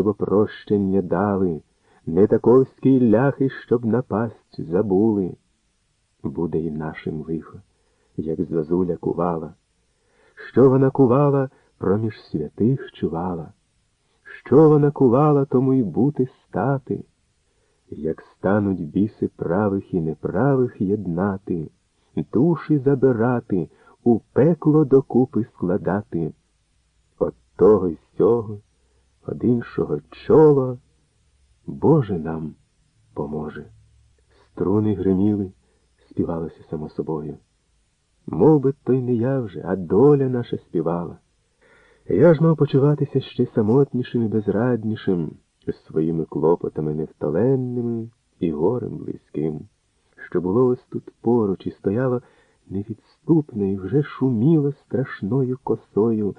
щоб опрощення дали, не таковські ляхи, щоб напасть забули. Буде і нашим лихо, як зазуля кувала. Що вона кувала, проміж святих чувала. Що вона кувала, тому й бути стати, як стануть біси правих і неправих єднати, душі забирати, у пекло докупи складати. От того й сього, од іншого чола, Боже нам поможе. Струни гриміли, співалося само собою. Мов би, то й не я вже, а доля наша співала. Я ж мав почуватися ще самотнішим і безраднішим, з своїми клопотами невтоленними і горем близьким, що було ось тут поруч і стояло невідступно і вже шуміло страшною косою,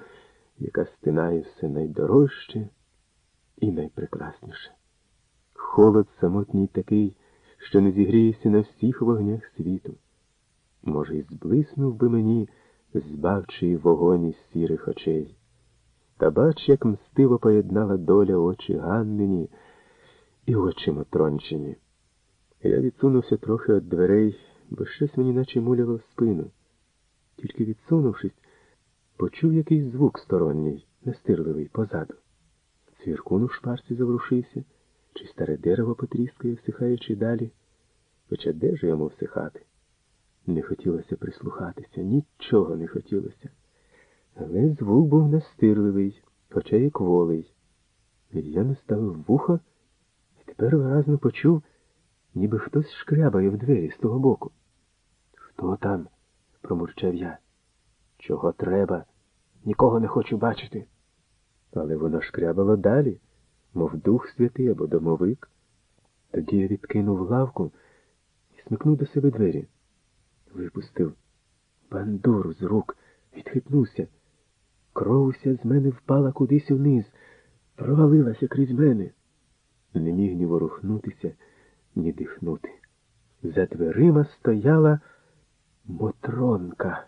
яка стинає все найдорожче і найпрекрасніше. Холод самотній такий, що не зігрієшся на всіх вогнях світу. Може, і зблиснув би мені збавчий вогонь із сірих очей. Та бач, як мстиво поєднала доля очі Ганнині і очі Матрончині. Я відсунувся трохи від дверей, бо щось мені наче муляло в спину. Тільки відсунувшись, почув якийсь звук сторонній, настирливий, позаду. Цвіркун у шпарці заворушився, чи старе дерево потріскає, всихаючи далі. Хоча де ж йому всихати? Не хотілося прислухатися, нічого не хотілося. Але звук був настирливий, хоча й кволий. Я наставив вухо і тепер виразно почув, ніби хтось шкрябає в двері з того боку. Хто там? промурчав я. Чого треба? Нікого не хочу бачити. Але воно шкрябало далі, мов дух святий або домовик. Тоді я відкинув лавку і смикнув до себе двері. Випустив бандуру з рук, відхитнувся. Кровуся з мене впала кудись униз, провалилася крізь мене. Не міг ні ворухнутися, ні дихнути. За дверима стояла Мотронка,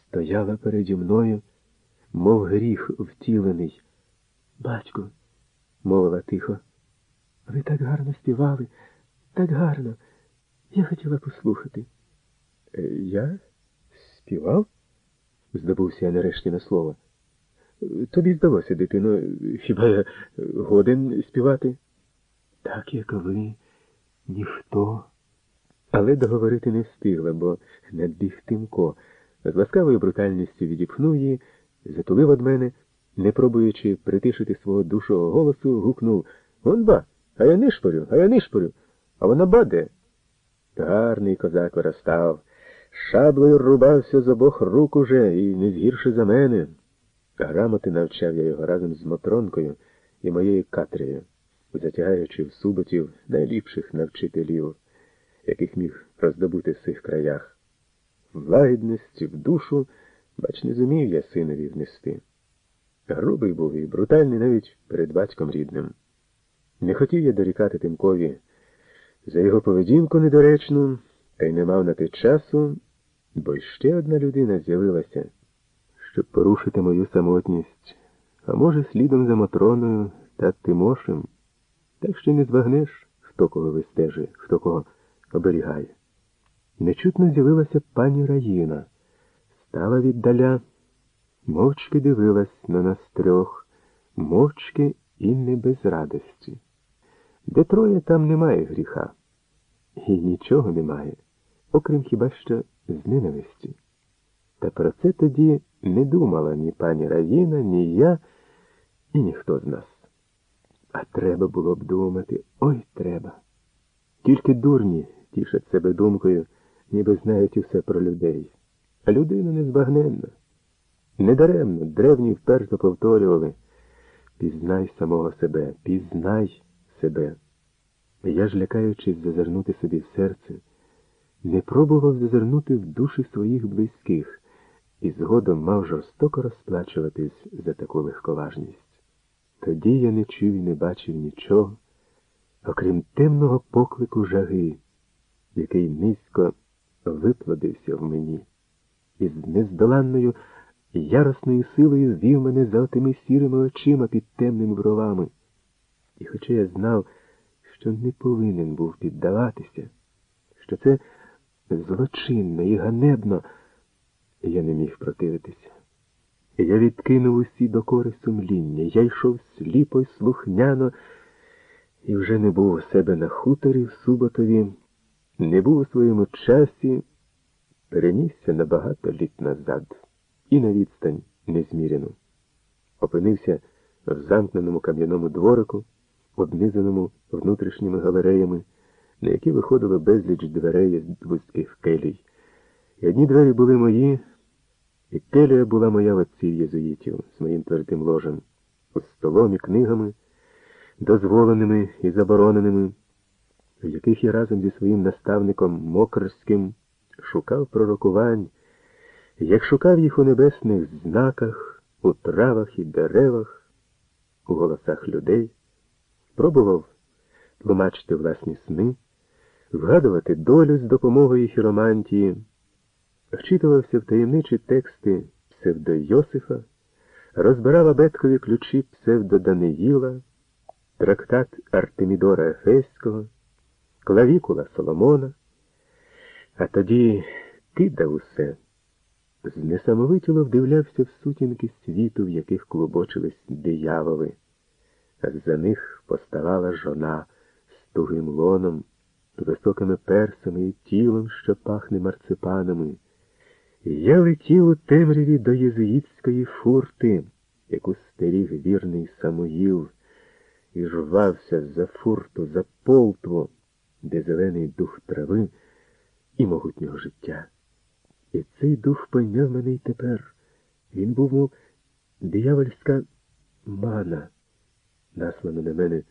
стояла переді мною, мов гріх втілений. Батько, мовила тихо, ви так гарно співали, так гарно. Я хотіла послухати. «Е, Я співав? здобувся я нарешті на слово. Тобі здалося, дитино, хіба я годен співати? Так, як ви, ніхто. Але договорити не встигла, бо надбіг Тимко. З ласкавою брутальністю відіпхнув її, затулив од мене, не пробуючи притишити свого душого голосу, гукнув Он ба, а я нишпорю, а я нишпорю, а вона баде. Гарний козак виростав. Шаблею рубався з обох рук уже і не згірше за мене. Грамоти навчав я його разом з Мотронкою і моєю Катрією, затягаючи в суботів найліпших навчителів, яких міг роздобути в цих краях. В в душу, бач, не зумів я синові внести. Грубий був і брутальний навіть перед батьком рідним. Не хотів я дорікати Тимкові за його поведінку недоречну, та й не мав на те часу, бо ще одна людина з'явилася, щоб порушити мою самотність, а може, слідом за Матроною та Тимошем, так що не збагнеш, хто кого вистежує, хто кого оберігає. Нечутно з'явилася пані Раїна, стала віддаля, мовчки дивилась на нас трьох, мовчки і не без радості. Де троє там немає гріха, і нічого немає окрім хіба що з ненависті. Та про це тоді не думала ні пані Раїна, ні я, і ніхто з нас. А треба було б думати, ой треба. Тільки дурні тішать себе думкою, ніби знають усе про людей. Людина незбагненна. Недаремно древні вперто повторювали пізнай самого себе, пізнай себе. Я ж лякаючись зазирнути собі в серце не пробував зазирнути в душі своїх близьких і згодом мав жорстоко розплачуватись за таку легковажність. Тоді я не чув і не бачив нічого, окрім темного поклику жаги, який низько виплодився в мені, і з нездоланною яросною силою звів мене за отими сірими очима під темними бровами. І хоча я знав, що не повинен був піддаватися, що це злочинно і ганебно, я не міг противитися. Я відкинув усі докори сумління, я йшов сліпо й слухняно, і вже не був у себе на хуторі в Суботові, не був у своєму часі, перенісся на багато літ назад і на відстань незміряну. Опинився в замкненому кам'яному дворику, обнизаному внутрішніми галереями, на які виходило безліч дверей з вузьких келій. І одні двері були мої, і келія була моя в отців єзуїтів з моїм твердим ложем, з столом і книгами, дозволеними і забороненими, в яких я разом зі своїм наставником Мокрським шукав пророкувань, як шукав їх у небесних знаках, у травах і деревах, у голосах людей, пробував тлумачити власні сни, вгадувати долю з допомогою хіромантії, вчитувався в таємничі тексти псевдо-Йосифа, розбирав абеткові ключі псевдо-Даниїла, трактат Артемідора Ефеського, клавікула Соломона, а тоді кидав усе. Знесамовитіло вдивлявся в сутінки світу, в яких клубочились дияволи, а за них поставала жона з тугим лоном, високими персами і тілом, що пахне марципанами. Я летів у темряві до єзуїтської фурти, яку стеріг вірний Самуїл, і жвався за фурту, за полтво, де зелений дух трави і могутнього життя. І цей дух пойняв мене й тепер. Він був, мов диявольська мана, наслана на мене